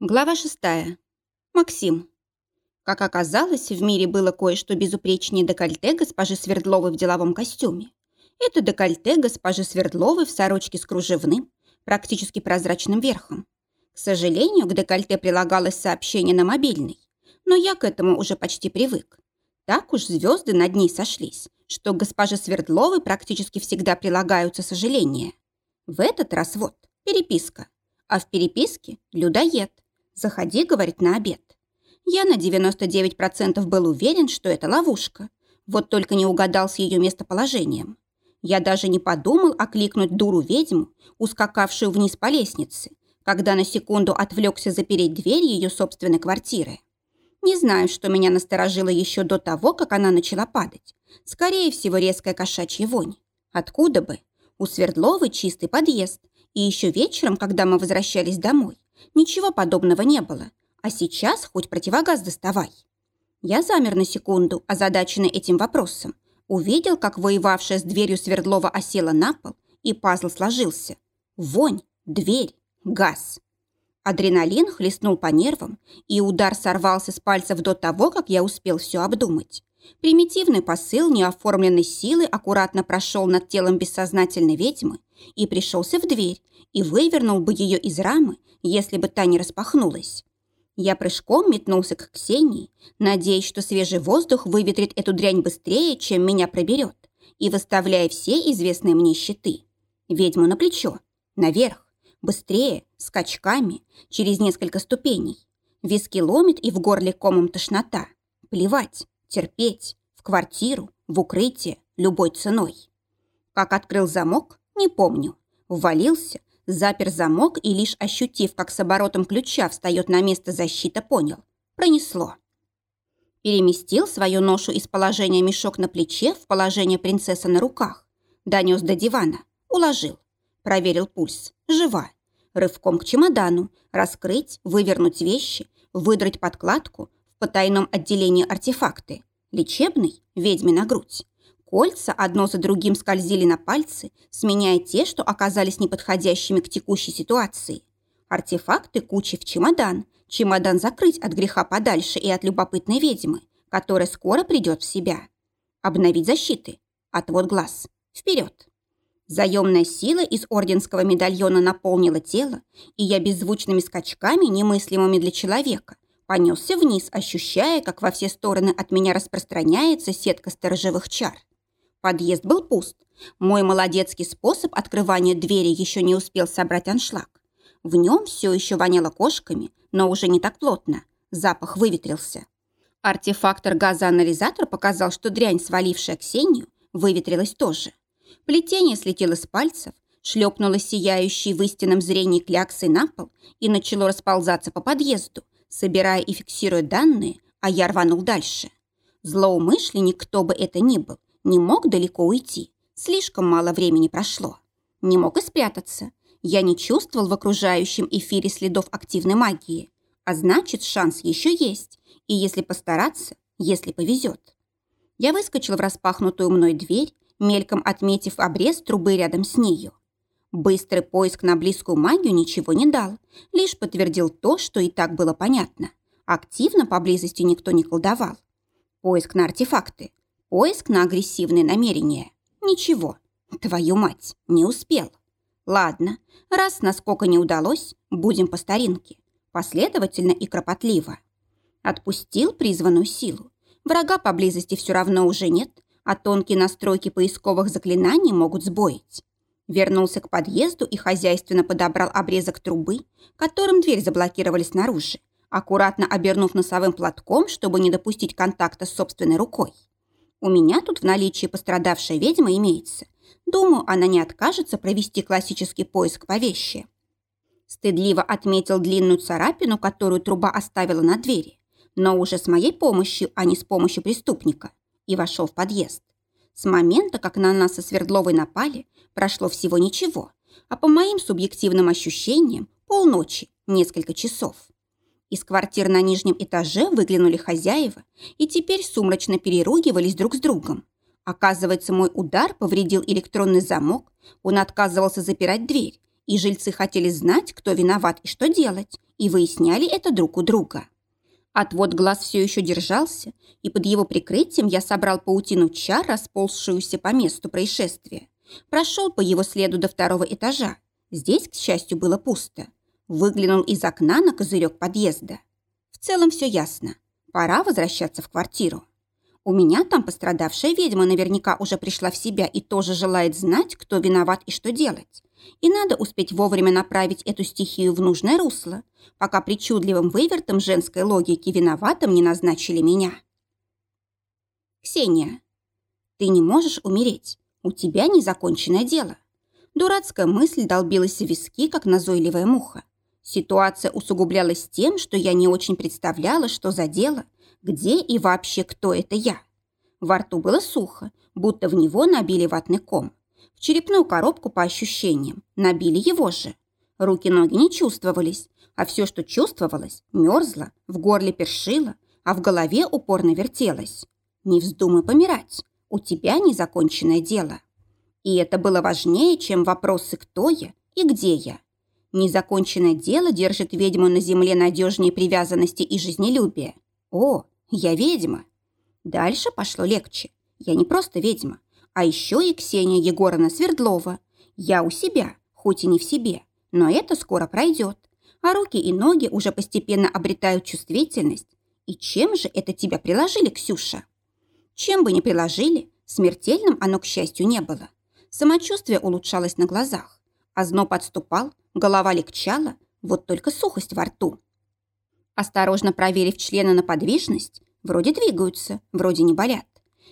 Глава шестая. Максим. Как оказалось, в мире было кое-что безупречнее декольте госпожи Свердловой в деловом костюме. Это декольте госпожи Свердловой в сорочке с кружевным, практически прозрачным верхом. К сожалению, к декольте прилагалось сообщение на мобильный, но я к этому уже почти привык. Так уж звезды над ней сошлись, что к госпоже Свердловой практически всегда прилагаются сожаления. В этот раз вот переписка. А в переписке людоед – Заходи, говорит, на обед. Я на 99% был уверен, что это ловушка. Вот только не угадал с ее местоположением. Я даже не подумал окликнуть дуру-ведьму, ускакавшую вниз по лестнице, когда на секунду отвлекся запереть дверь ее собственной квартиры. Не знаю, что меня насторожило еще до того, как она начала падать. Скорее всего, резкая кошачья вонь. Откуда бы? У Свердловой чистый подъезд. И еще вечером, когда мы возвращались домой, Ничего подобного не было. А сейчас хоть противогаз доставай. Я замер на секунду, озадаченный этим вопросом. Увидел, как воевавшая с дверью Свердлова осела на пол, и пазл сложился. Вонь, дверь, газ. Адреналин хлестнул по нервам, и удар сорвался с пальцев до того, как я успел все обдумать. Примитивный посыл неоформленной силы аккуратно прошел над телом бессознательной ведьмы и пришелся в дверь, и вывернул бы ее из рамы, если бы та не распахнулась. Я прыжком метнулся к Ксении, надеясь, что свежий воздух выветрит эту дрянь быстрее, чем меня проберет, и выставляя все известные мне щиты. Ведьму на плечо, наверх, быстрее, скачками, через несколько ступеней. Виски ломит и в горле комом тошнота. Плевать, терпеть, в квартиру, в укрытие, любой ценой. Как открыл замок, не помню. Ввалился, запер замок и, лишь ощутив, как с оборотом ключа встает на место защита, понял. Пронесло. Переместил свою ношу из положения мешок на плече в положение принцесса на руках. Донес до дивана. Уложил. Проверил пульс. Жива. Рывком к чемодану. Раскрыть, вывернуть вещи, выдрать подкладку, в потайном отделении артефакты. Лечебный, ведьме на грудь. Кольца одно за другим скользили на пальцы, сменяя те, что оказались неподходящими к текущей ситуации. Артефакты кучи в чемодан. Чемодан закрыть от греха подальше и от любопытной ведьмы, которая скоро придет в себя. Обновить защиты. Отвод глаз. Вперед. Заемная сила из орденского медальона наполнила тело, и я беззвучными скачками, немыслимыми для человека, понесся вниз, ощущая, как во все стороны от меня распространяется сетка сторожевых чар. Подъезд был пуст. Мой молодецкий способ открывания двери еще не успел собрать аншлаг. В нем все еще воняло кошками, но уже не так плотно. Запах выветрился. Артефактор-газоанализатор показал, что дрянь, свалившая Ксению, выветрилась тоже. Плетение слетело с пальцев, шлепнуло сияющей в истинном зрении кляксой на пол и начало расползаться по подъезду, собирая и фиксируя данные, а я рванул дальше. Злоумышленник, кто бы это ни был, не мог далеко уйти. Слишком мало времени прошло. Не мог и спрятаться. Я не чувствовал в окружающем эфире следов активной магии. А значит, шанс еще есть. И если постараться, если повезет. Я выскочил в распахнутую мной дверь, мельком отметив обрез трубы рядом с нею. Быстрый поиск на близкую магию ничего не дал, лишь подтвердил то, что и так было понятно. Активно поблизости никто не колдовал. Поиск на артефакты, поиск на агрессивные намерения. Ничего, твою мать, не успел. Ладно, раз насколько не удалось, будем по старинке. Последовательно и кропотливо. Отпустил призванную силу. Врага поблизости все равно уже нет, а тонкие настройки поисковых заклинаний могут сбоить. Вернулся к подъезду и хозяйственно подобрал обрезок трубы, которым дверь заблокировали снаружи, аккуратно обернув носовым платком, чтобы не допустить контакта с собственной рукой. У меня тут в наличии пострадавшая ведьма имеется. Думаю, она не откажется провести классический поиск по вещи. Стыдливо отметил длинную царапину, которую труба оставила на двери, но уже с моей помощью, а не с помощью преступника, и вошел в подъезд. С момента, как на нас со Свердловой напали, прошло всего ничего, а по моим субъективным ощущениям полночи, несколько часов. Из квартир на нижнем этаже выглянули хозяева и теперь сумрачно переругивались друг с другом. Оказывается, мой удар повредил электронный замок, он отказывался запирать дверь, и жильцы хотели знать, кто виноват и что делать, и выясняли это друг у друга. Отвод глаз все еще держался, и под его прикрытием я собрал паутину чар, расползшуюся по месту происшествия. Прошел по его следу до второго этажа. Здесь, к счастью, было пусто. Выглянул из окна на козырек подъезда. В целом все ясно. Пора возвращаться в квартиру. У меня там пострадавшая ведьма наверняка уже пришла в себя и тоже желает знать, кто виноват и что делать. И надо успеть вовремя направить эту стихию в нужное русло, пока причудливым вывертом женской логики виноватым не назначили меня. Ксения, ты не можешь умереть. У тебя незаконченное дело. Дурацкая мысль долбилась в виски, как назойливая муха. Ситуация усугублялась тем, что я не очень представляла, что за дело, где и вообще кто это я. Во рту было сухо, будто в него набили ватный ком. В черепную коробку, по ощущениям, набили его же. Руки-ноги не чувствовались, а все, что чувствовалось, мерзло, в горле першило, а в голове упорно вертелось. Не вздумай помирать, у тебя незаконченное дело. И это было важнее, чем вопросы «кто я» и «где я». Незаконченное дело держит ведьму на земле надежнее привязанности и жизнелюбия. О, я ведьма. Дальше пошло легче. Я не просто ведьма. А еще и Ксения Егоровна Свердлова. Я у себя, хоть и не в себе, но это скоро пройдет. А руки и ноги уже постепенно обретают чувствительность. И чем же это тебя приложили, Ксюша? Чем бы ни приложили, смертельным оно, к счастью, не было. Самочувствие улучшалось на глазах. Озноб подступал, голова легчала, вот только сухость во рту. Осторожно проверив члены на подвижность, вроде двигаются, вроде не болят.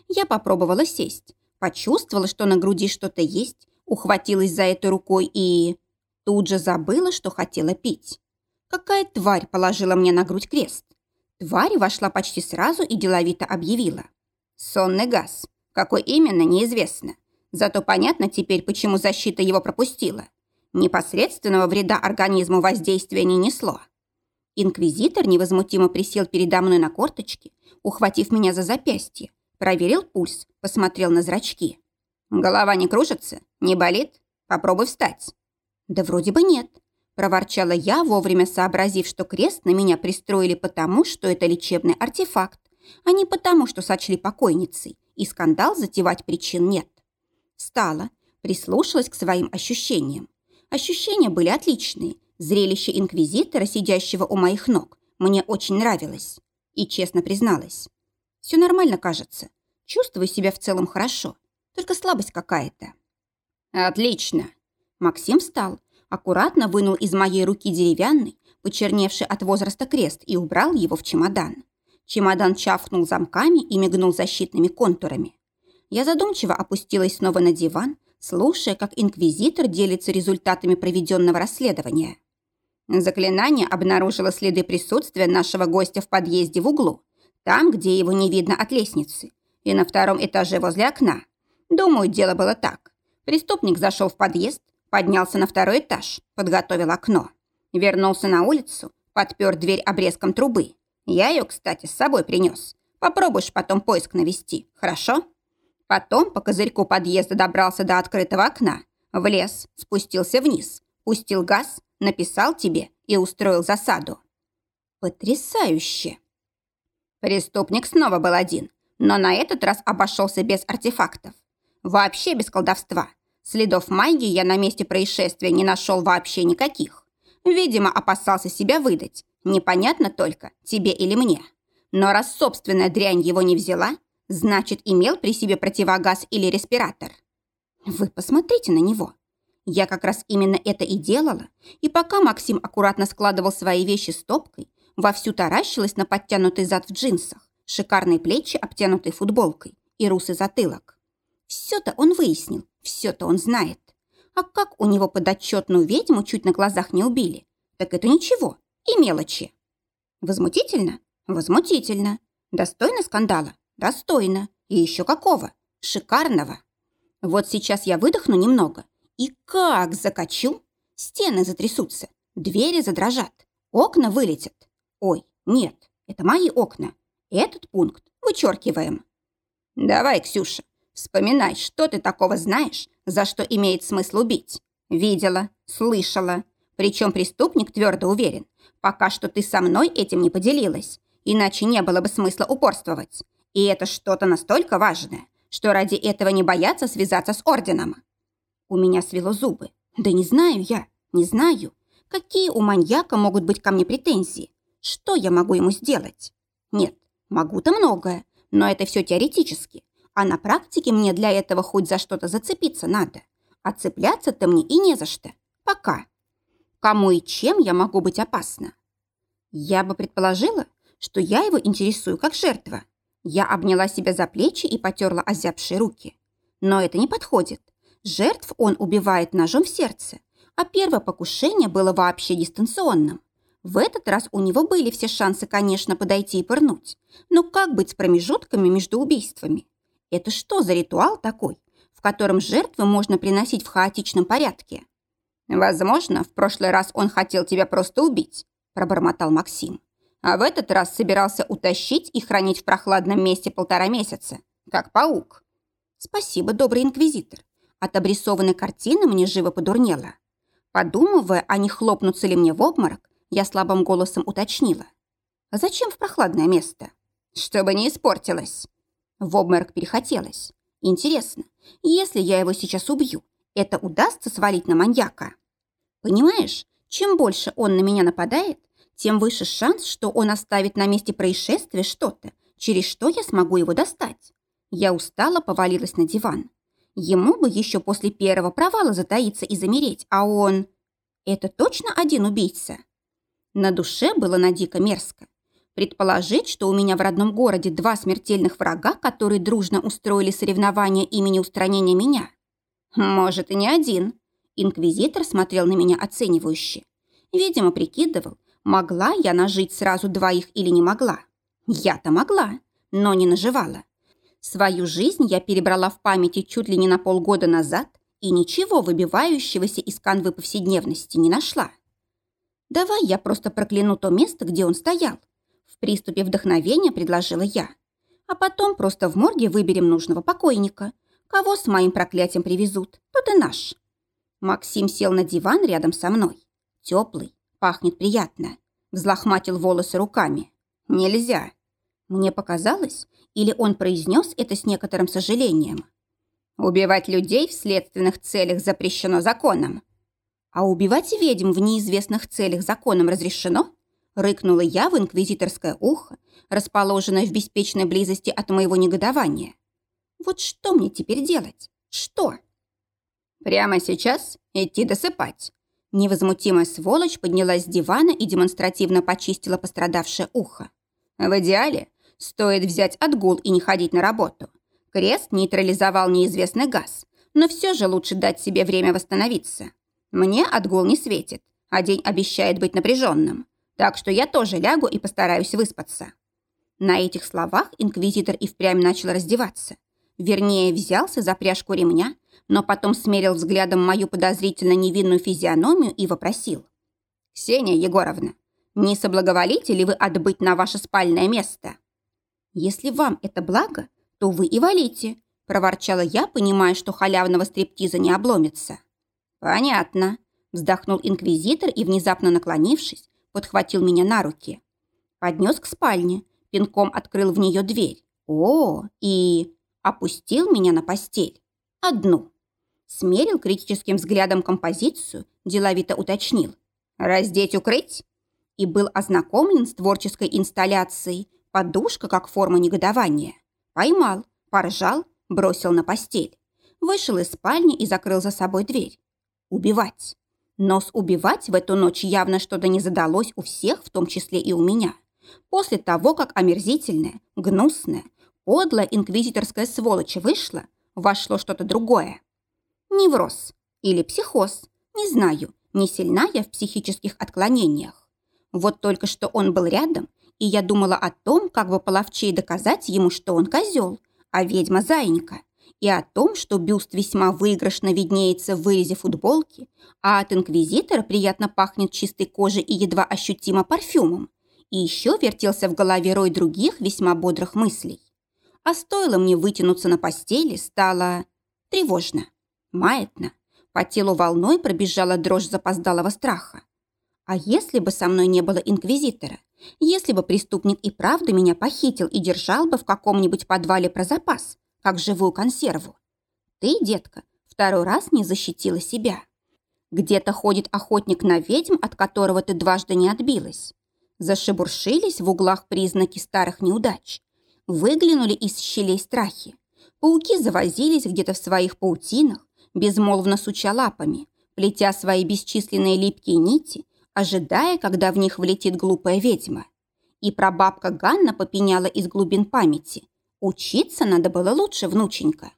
Я попробовала сесть, Почувствовала, что на груди что-то есть, ухватилась за этой рукой и... Тут же забыла, что хотела пить. Какая тварь положила мне на грудь крест? Тварь вошла почти сразу и деловито объявила. Сонный газ. Какой именно, неизвестно. Зато понятно теперь, почему защита его пропустила. Непосредственного вреда организму воздействия не несло. Инквизитор невозмутимо присел передо мной на корточки, ухватив меня за запястье, Проверил пульс, посмотрел на зрачки. «Голова не кружится? Не болит? Попробуй встать». «Да вроде бы нет», – проворчала я, вовремя сообразив, что крест на меня пристроили потому, что это лечебный артефакт, а не потому, что сочли покойницей, и скандал затевать причин нет. Встала, прислушалась к своим ощущениям. Ощущения были отличные. Зрелище инквизитора, сидящего у моих ног, мне очень нравилось. И честно призналась. Все нормально, кажется. Чувствую себя в целом хорошо. Только слабость какая-то. Отлично. Максим встал, аккуратно вынул из моей руки деревянный, почерневший от возраста крест и убрал его в чемодан. Чемодан чавкнул замками и мигнул защитными контурами. Я задумчиво опустилась снова на диван, слушая, как инквизитор делится результатами проведенного расследования. Заклинание обнаружило следы присутствия нашего гостя в подъезде в углу, там, где его не видно от лестницы, и на втором этаже возле окна. Думаю, дело было так. Преступник зашел в подъезд, поднялся на второй этаж, подготовил окно. Вернулся на улицу, подпер дверь обрезком трубы. Я ее, кстати, с собой принес. Попробуешь потом поиск навести, хорошо? Потом по козырьку подъезда добрался до открытого окна, влез, спустился вниз, пустил газ, написал тебе и устроил засаду. Потрясающе! Преступник снова был один, но на этот раз обошелся без артефактов. Вообще без колдовства. Следов магии я на месте происшествия не нашел вообще никаких. Видимо, опасался себя выдать. Непонятно только, тебе или мне. Но раз собственная дрянь его не взяла, значит, имел при себе противогаз или респиратор. Вы посмотрите на него. Я как раз именно это и делала, и пока Максим аккуратно складывал свои вещи стопкой, вовсю таращилась на подтянутый зад в джинсах, шикарные плечи, обтянутые футболкой, и русый затылок. Все-то он выяснил, все-то он знает. А как у него подотчетную ведьму чуть на глазах не убили? Так это ничего, и мелочи. Возмутительно? Возмутительно. Достойно скандала? Достойно. И еще какого? Шикарного. Вот сейчас я выдохну немного. И как закачу? Стены затрясутся, двери задрожат, окна вылетят. Ой, нет, это мои окна. Этот пункт вычеркиваем. Давай, Ксюша, вспоминай, что ты такого знаешь, за что имеет смысл убить. Видела, слышала. Причем преступник твердо уверен, пока что ты со мной этим не поделилась, иначе не было бы смысла упорствовать. И это что-то настолько важное, что ради этого не боятся связаться с орденом. У меня свело зубы. Да не знаю я, не знаю. Какие у маньяка могут быть ко мне претензии? Что я могу ему сделать? Нет, могу-то многое, но это все теоретически. А на практике мне для этого хоть за что-то зацепиться надо. А цепляться-то мне и не за что. Пока. Кому и чем я могу быть опасна? Я бы предположила, что я его интересую как жертва. Я обняла себя за плечи и потерла озябшие руки. Но это не подходит. Жертв он убивает ножом в сердце, а первое покушение было вообще дистанционным. В этот раз у него были все шансы, конечно, подойти и пырнуть. Но как быть с промежутками между убийствами? Это что за ритуал такой, в котором жертвы можно приносить в хаотичном порядке? «Возможно, в прошлый раз он хотел тебя просто убить», – пробормотал Максим. «А в этот раз собирался утащить и хранить в прохладном месте полтора месяца, как паук». «Спасибо, добрый инквизитор. От обрисованной картины мне живо подурнело. Подумывая, а не хлопнуться ли мне в обморок, я слабым голосом уточнила. «А зачем в прохладное место?» «Чтобы не испортилось». В обморок перехотелось. «Интересно, если я его сейчас убью, это удастся свалить на маньяка. Понимаешь, чем больше он на меня нападает, тем выше шанс, что он оставит на месте происшествия что-то, через что я смогу его достать. Я устала, повалилась на диван. Ему бы еще после первого провала затаиться и замереть, а он... Это точно один убийца? На душе было на дико мерзко. Предположить, что у меня в родном городе два смертельных врага, которые дружно устроили соревнования имени устранения меня – «Может, и не один». Инквизитор смотрел на меня оценивающе. Видимо, прикидывал, могла я нажить сразу двоих или не могла. Я-то могла, но не наживала. Свою жизнь я перебрала в памяти чуть ли не на полгода назад и ничего выбивающегося из канвы повседневности не нашла. «Давай я просто прокляну то место, где он стоял», в приступе вдохновения предложила я. «А потом просто в морге выберем нужного покойника, Кого с моим проклятием привезут, тот и наш. Максим сел на диван рядом со мной. Теплый, пахнет приятно. Взлохматил волосы руками. Нельзя. Мне показалось, или он произнес это с некоторым сожалением. Убивать людей в следственных целях запрещено законом. А убивать ведьм в неизвестных целях законом разрешено? Рыкнула я в инквизиторское ухо, расположенное в беспечной близости от моего негодования. Вот что мне теперь делать? Что? Прямо сейчас идти досыпать. Невозмутимая сволочь поднялась с дивана и демонстративно почистила пострадавшее ухо. В идеале стоит взять отгул и не ходить на работу. Крест нейтрализовал неизвестный газ, но все же лучше дать себе время восстановиться. Мне отгул не светит, а день обещает быть напряженным. Так что я тоже лягу и постараюсь выспаться. На этих словах инквизитор и впрямь начал раздеваться. Вернее, взялся за пряжку ремня, но потом смерил взглядом мою подозрительно невинную физиономию и вопросил. «Ксения Егоровна, не соблаговолите ли вы отбыть на ваше спальное место?» «Если вам это благо, то вы и валите», – проворчала я, понимая, что халявного стриптиза не обломится. «Понятно», – вздохнул инквизитор и, внезапно наклонившись, подхватил меня на руки. Поднес к спальне, пинком открыл в нее дверь. О, и опустил меня на постель. Одну. Смерил критическим взглядом композицию, деловито уточнил. «Раздеть, укрыть?» И был ознакомлен с творческой инсталляцией «Подушка как форма негодования». Поймал, поржал, бросил на постель. Вышел из спальни и закрыл за собой дверь. Убивать. Но с убивать в эту ночь явно что-то не задалось у всех, в том числе и у меня. После того, как омерзительное, гнусное, подлая инквизиторская сволочь вышла, вошло что-то другое. Невроз или психоз, не знаю, не сильна я в психических отклонениях. Вот только что он был рядом, и я думала о том, как бы половчей доказать ему, что он козел, а ведьма заинька, и о том, что бюст весьма выигрышно виднеется в вырезе футболки, а от инквизитора приятно пахнет чистой кожей и едва ощутимо парфюмом. И еще вертелся в голове рой других весьма бодрых мыслей. А стоило мне вытянуться на постели, стало тревожно, маятно. По телу волной пробежала дрожь запоздалого страха. А если бы со мной не было инквизитора? Если бы преступник и правда меня похитил и держал бы в каком-нибудь подвале про запас, как живую консерву? Ты, детка, второй раз не защитила себя. Где-то ходит охотник на ведьм, от которого ты дважды не отбилась. Зашебуршились в углах признаки старых неудач. Выглянули из щелей страхи. Пауки завозились где-то в своих паутинах, безмолвно суча лапами, плетя свои бесчисленные липкие нити ожидая, когда в них влетит глупая ведьма. И прабабка Ганна попеняла из глубин памяти. Учиться надо было лучше, внученька.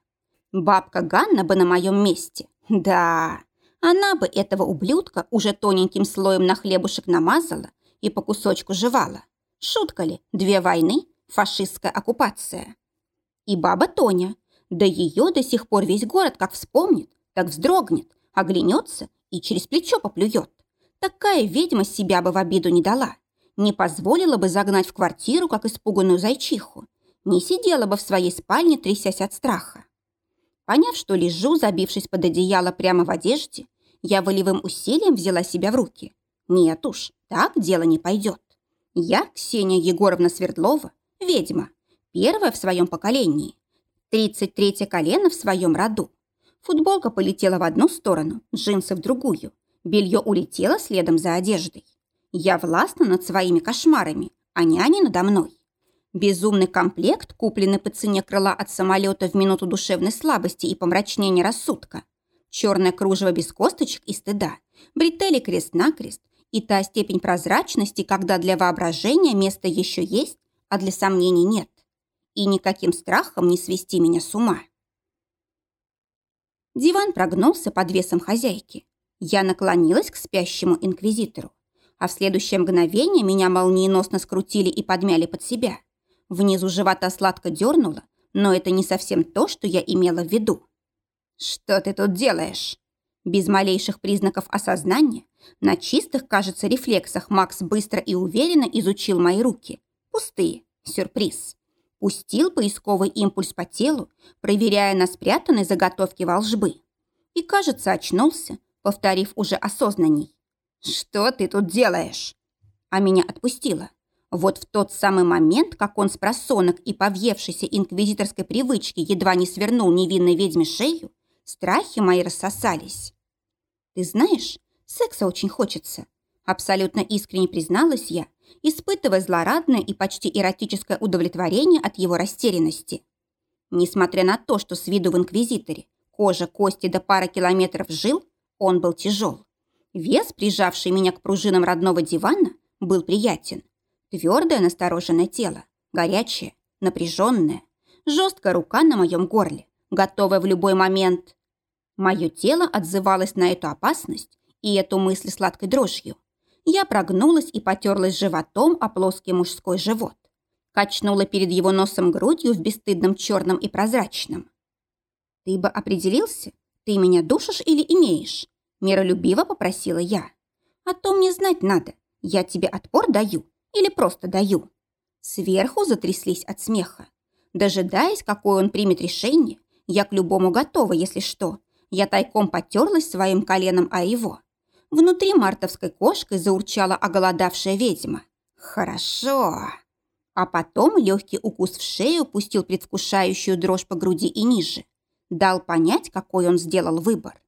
Бабка Ганна бы на моем месте. Да, она бы этого ублюдка уже тоненьким слоем на хлебушек намазала и по кусочку жевала. Шутка ли, две войны, фашистская оккупация. И баба Тоня, да ее до сих пор весь город как вспомнит, так вздрогнет, оглянется и через плечо поплюет. Такая ведьма себя бы в обиду не дала. Не позволила бы загнать в квартиру, как испуганную зайчиху. Не сидела бы в своей спальне, трясясь от страха. Поняв, что лежу, забившись под одеяло прямо в одежде, я волевым усилием взяла себя в руки. Нет уж, так дело не пойдет. Я, Ксения Егоровна Свердлова, ведьма, первая в своем поколении. Тридцать третье колено в своем роду. Футболка полетела в одну сторону, джинсы в другую. Белье улетело следом за одеждой. Я властна над своими кошмарами, а няня надо мной. Безумный комплект, купленный по цене крыла от самолета в минуту душевной слабости и помрачнения рассудка. Черное кружево без косточек и стыда, бретели крест-накрест и та степень прозрачности, когда для воображения место еще есть, а для сомнений нет. И никаким страхом не свести меня с ума. Диван прогнулся под весом хозяйки. Я наклонилась к спящему инквизитору, а в следующее мгновение меня молниеносно скрутили и подмяли под себя. Внизу живота сладко дернуло, но это не совсем то, что я имела в виду. «Что ты тут делаешь?» Без малейших признаков осознания, на чистых, кажется, рефлексах Макс быстро и уверенно изучил мои руки. Пустые. Сюрприз. Пустил поисковый импульс по телу, проверяя на спрятанной заготовке волжбы. И, кажется, очнулся, повторив уже осознанней. «Что ты тут делаешь?» А меня отпустило. Вот в тот самый момент, как он с просонок и повьевшейся инквизиторской привычки едва не свернул невинной ведьме шею, страхи мои рассосались. «Ты знаешь, секса очень хочется», абсолютно искренне призналась я, испытывая злорадное и почти эротическое удовлетворение от его растерянности. Несмотря на то, что с виду в инквизиторе кожа, кости до пары километров жил, он был тяжел. Вес, прижавший меня к пружинам родного дивана, был приятен. Твердое настороженное тело, горячее, напряженное, жесткая рука на моем горле, готовая в любой момент. Мое тело отзывалось на эту опасность и эту мысль сладкой дрожью. Я прогнулась и потерлась животом о плоский мужской живот. Качнула перед его носом грудью в бесстыдном черном и прозрачном. «Ты бы определился, «Ты меня душишь или имеешь?» Миролюбиво попросила я. «А то мне знать надо, я тебе отпор даю или просто даю?» Сверху затряслись от смеха. Дожидаясь, какое он примет решение, я к любому готова, если что. Я тайком потерлась своим коленом о его. Внутри мартовской кошкой заурчала оголодавшая ведьма. «Хорошо!» А потом легкий укус в шею пустил предвкушающую дрожь по груди и ниже дал понять, какой он сделал выбор.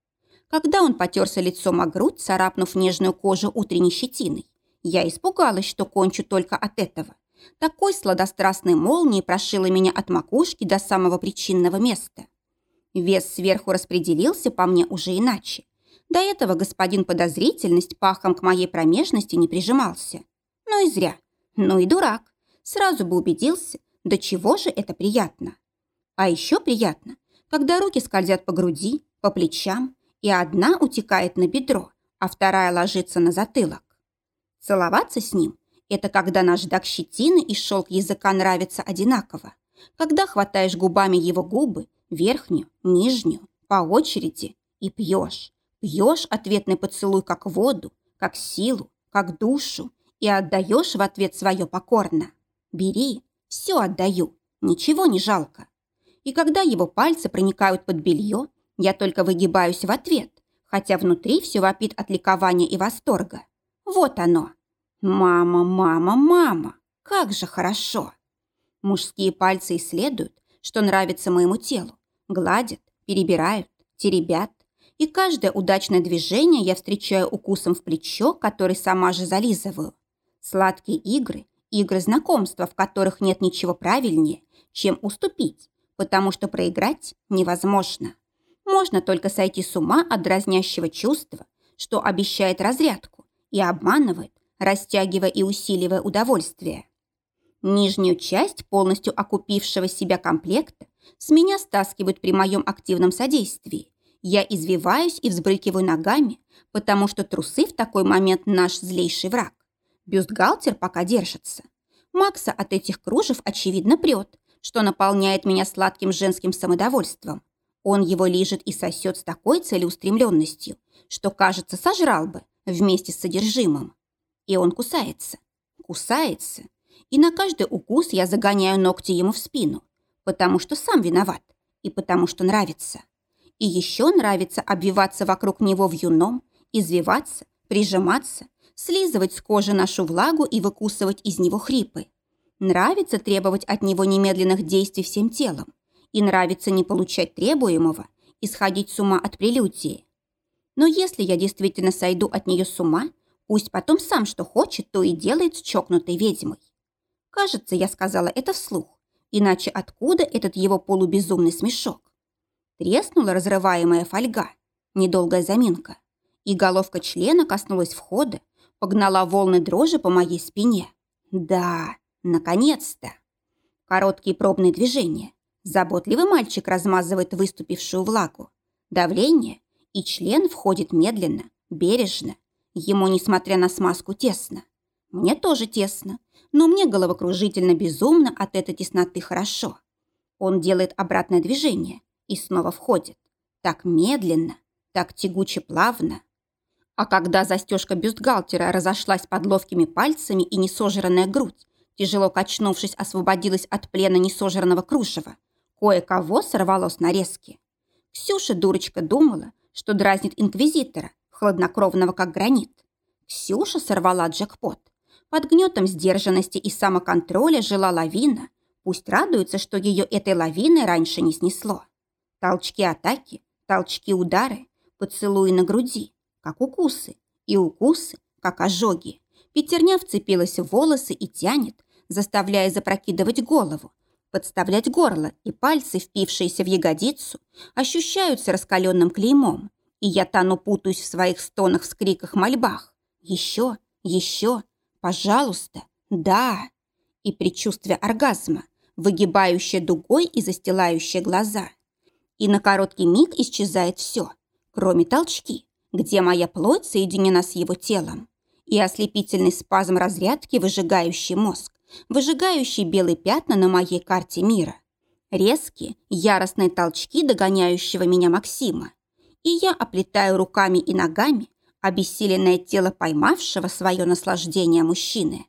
Когда он потерся лицом о грудь, царапнув нежную кожу утренней щетиной, я испугалась, что кончу только от этого. Такой сладострастной молнией прошила меня от макушки до самого причинного места. Вес сверху распределился по мне уже иначе. До этого господин подозрительность пахом к моей промежности не прижимался. Ну и зря. Ну и дурак. Сразу бы убедился, до чего же это приятно. А еще приятно, когда руки скользят по груди, по плечам, и одна утекает на бедро, а вторая ложится на затылок. Целоваться с ним – это когда наждак щетины и шелк языка нравятся одинаково, когда хватаешь губами его губы, верхнюю, нижнюю, по очереди, и пьешь. Пьешь ответный поцелуй как воду, как силу, как душу, и отдаешь в ответ свое покорно. Бери, все отдаю, ничего не жалко и когда его пальцы проникают под белье, я только выгибаюсь в ответ, хотя внутри все вопит от ликования и восторга. Вот оно. Мама, мама, мама, как же хорошо. Мужские пальцы исследуют, что нравится моему телу, гладят, перебирают, теребят, и каждое удачное движение я встречаю укусом в плечо, который сама же зализываю. Сладкие игры, игры знакомства, в которых нет ничего правильнее, чем уступить, потому что проиграть невозможно. Можно только сойти с ума от дразнящего чувства, что обещает разрядку и обманывает, растягивая и усиливая удовольствие. Нижнюю часть полностью окупившего себя комплекта с меня стаскивают при моем активном содействии. Я извиваюсь и взбрыкиваю ногами, потому что трусы в такой момент наш злейший враг. Бюстгальтер пока держится. Макса от этих кружев очевидно прет, что наполняет меня сладким женским самодовольством. Он его лижет и сосет с такой целеустремленностью, что, кажется, сожрал бы вместе с содержимым. И он кусается, кусается. И на каждый укус я загоняю ногти ему в спину, потому что сам виноват и потому что нравится. И еще нравится обвиваться вокруг него в юном, извиваться, прижиматься, слизывать с кожи нашу влагу и выкусывать из него хрипы. Нравится требовать от него немедленных действий всем телом. И нравится не получать требуемого и сходить с ума от прелюдии. Но если я действительно сойду от нее с ума, пусть потом сам что хочет, то и делает с чокнутой ведьмой. Кажется, я сказала это вслух, иначе откуда этот его полубезумный смешок? Треснула разрываемая фольга, недолгая заминка, и головка члена коснулась входа, погнала волны дрожи по моей спине. Да, наконец-то. Короткие пробные движения. Заботливый мальчик размазывает выступившую влагу. Давление, и член входит медленно, бережно. Ему, несмотря на смазку, тесно. Мне тоже тесно, но мне головокружительно безумно от этой тесноты хорошо. Он делает обратное движение и снова входит. Так медленно, так тягуче плавно. А когда застежка бюстгальтера разошлась под ловкими пальцами и несожранная грудь, тяжело качнувшись, освободилась от плена несожранного кружева, кое-кого сорвало с нарезки. Ксюша, дурочка, думала, что дразнит инквизитора, хладнокровного как гранит. Ксюша сорвала джекпот. Под гнетом сдержанности и самоконтроля жила лавина. Пусть радуется, что ее этой лавиной раньше не снесло. Толчки атаки, толчки удары, поцелуи на груди, как укусы, и укусы, как ожоги. Пятерня вцепилась в волосы и тянет, заставляя запрокидывать голову, подставлять горло, и пальцы, впившиеся в ягодицу, ощущаются раскаленным клеймом, и я тону путаюсь в своих стонах, вскриках, мольбах. Еще, еще, пожалуйста, да. И предчувствие оргазма, выгибающее дугой и застилающее глаза. И на короткий миг исчезает все, кроме толчки, где моя плоть соединена с его телом, и ослепительный спазм разрядки, выжигающий мозг, выжигающий белые пятна на моей карте мира. Резкие, яростные толчки догоняющего меня Максима. И я оплетаю руками и ногами обессиленное тело поймавшего свое наслаждение мужчины.